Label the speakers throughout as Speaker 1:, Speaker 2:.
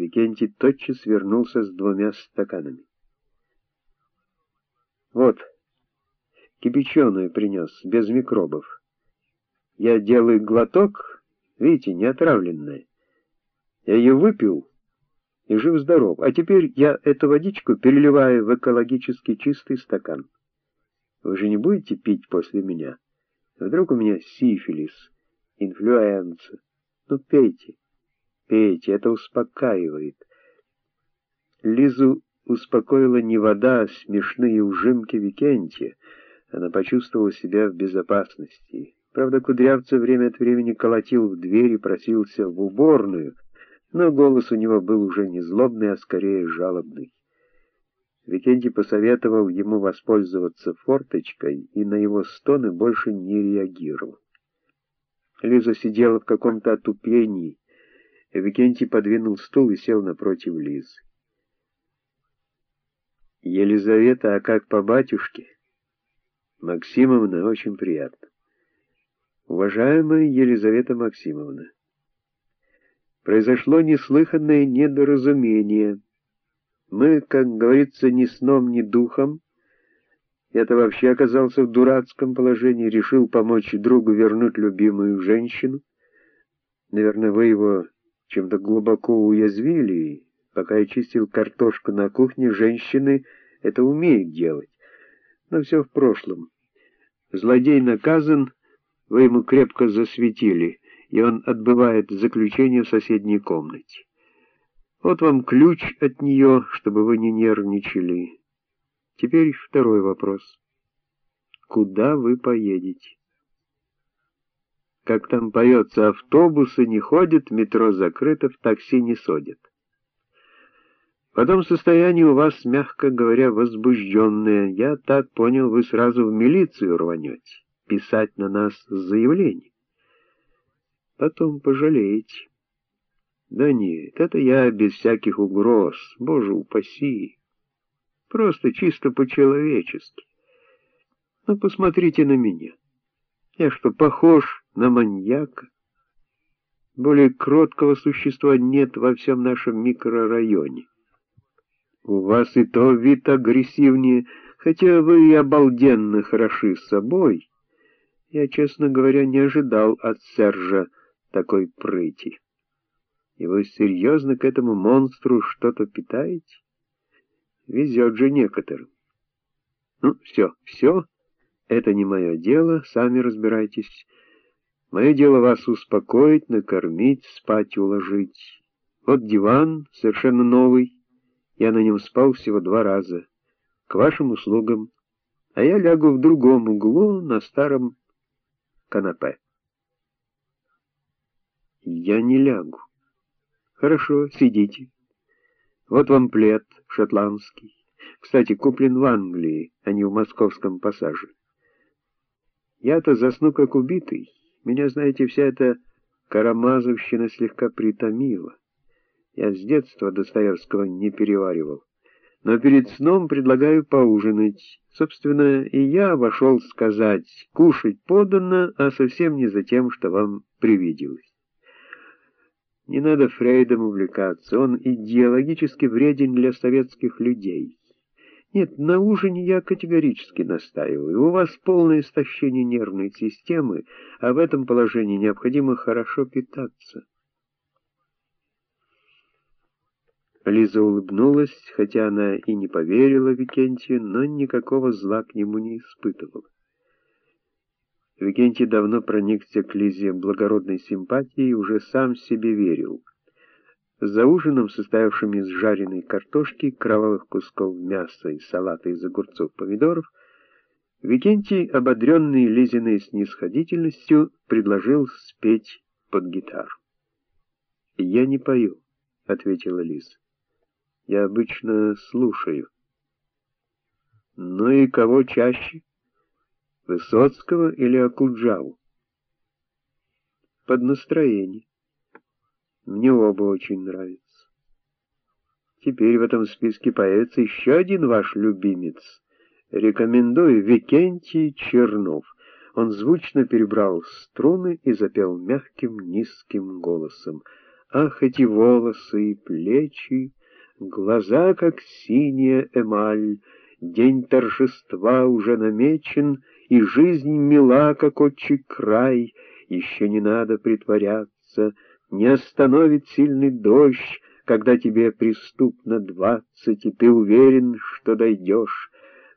Speaker 1: Викентий тотчас вернулся с двумя стаканами. Вот, кипяченую принес, без микробов. Я делаю глоток, видите, не отравленная. Я ее выпил и жив-здоров. А теперь я эту водичку переливаю в экологически чистый стакан. Вы же не будете пить после меня? Вдруг у меня сифилис, инфлюенса. Ну, пейте, пейте, это успокаивает. Лизу успокоила не вода, а смешные ужимки Викентия. Она почувствовала себя в безопасности. Правда, Кудрявцев время от времени колотил в дверь и просился в уборную, но голос у него был уже не злобный, а скорее жалобный. Викентий посоветовал ему воспользоваться форточкой и на его стоны больше не реагировал. Лиза сидела в каком-то отупении. Викентий подвинул стул и сел напротив Лизы. Елизавета, а как по батюшке? Максимовна, очень приятно. Уважаемая Елизавета Максимовна, произошло неслыханное недоразумение. Мы, как говорится, ни сном, ни духом, я-то вообще оказался в дурацком положении, решил помочь другу вернуть любимую женщину. Наверное, вы его чем-то глубоко уязвили, пока я чистил картошку на кухне, женщины это умеют делать. Но все в прошлом. Злодей наказан, вы ему крепко засветили, и он отбывает заключение в соседней комнате. Вот вам ключ от нее, чтобы вы не нервничали. Теперь второй вопрос. Куда вы поедете? Как там поется, автобусы не ходят, метро закрыто, в такси не содят. В этом состоянии у вас, мягко говоря, возбужденное. Я так понял, вы сразу в милицию рванете, писать на нас заявление. Потом пожалеете. Да нет, это я без всяких угроз, боже упаси. Просто чисто по-человечески. Ну, посмотрите на меня. Я что, похож на маньяка? Более кроткого существа нет во всем нашем микрорайоне. У вас и то вид агрессивнее, хотя вы и обалденно хороши с собой. Я, честно говоря, не ожидал от Сержа такой прыти. И вы серьезно к этому монстру что-то питаете? Везет же некоторым. Ну, все, все, это не мое дело, сами разбирайтесь. Мое дело вас успокоить, накормить, спать уложить. Вот диван, совершенно новый, я на нем спал всего два раза. К вашим услугам. А я лягу в другом углу на старом канапе. Я не лягу. Хорошо, сидите. Вот вам плед шотландский. Кстати, куплен в Англии, а не в московском пассаже. Я-то засну как убитый. Меня, знаете, вся эта карамазовщина слегка притомила. Я с детства Достоевского не переваривал. Но перед сном предлагаю поужинать. Собственно, и я вошел сказать, кушать подано, а совсем не за тем, что вам привиделось. Не надо Фрейдом увлекаться, он идеологически вреден для советских людей. Нет, на ужине я категорически настаиваю. У вас полное истощение нервной системы, а в этом положении необходимо хорошо питаться. Лиза улыбнулась, хотя она и не поверила Викентию, но никакого зла к нему не испытывала. Викентий давно проникся к Лизе благородной симпатией и уже сам себе верил. За ужином, состоявшим из жареной картошки, кровавых кусков мяса и салата из огурцов помидоров, Викентий, ободренный Лизиной снисходительностью, предложил спеть под гитару. «Я не пою», — ответила Лиза. «Я обычно слушаю». «Ну и кого чаще?» Высоцкого или Акуджаву. Под настроение. Мне оба очень нравятся. Теперь в этом списке появится еще один ваш любимец. Рекомендую Викентий Чернов. Он звучно перебрал струны и запел мягким низким голосом. Ах, эти волосы и плечи, глаза, как синяя эмаль, День торжества уже намечен, и жизнь мила, как отчий край, Еще не надо притворяться, не остановит сильный дождь, Когда тебе преступно двадцать, и ты уверен, что дойдешь.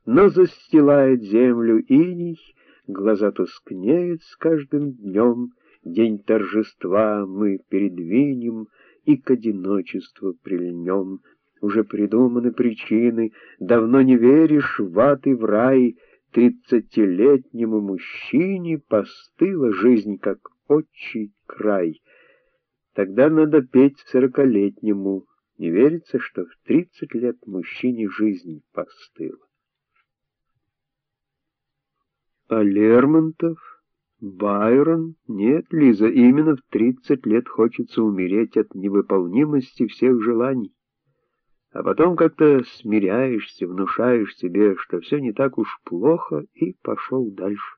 Speaker 1: Но застилает землю иней, глаза тускнеют с каждым днем, День торжества мы передвинем и к одиночеству прильнем. Уже придуманы причины, давно не веришь в ад и в рай, Тридцатилетнему мужчине постыла жизнь, как отчий край. Тогда надо петь сорокалетнему, не верится, что в тридцать лет мужчине жизнь постыла. А Лермонтов... Байрон? Нет, Лиза, именно в 30 лет хочется умереть от невыполнимости всех желаний. А потом как-то смиряешься, внушаешь себе, что все не так уж плохо, и пошел дальше.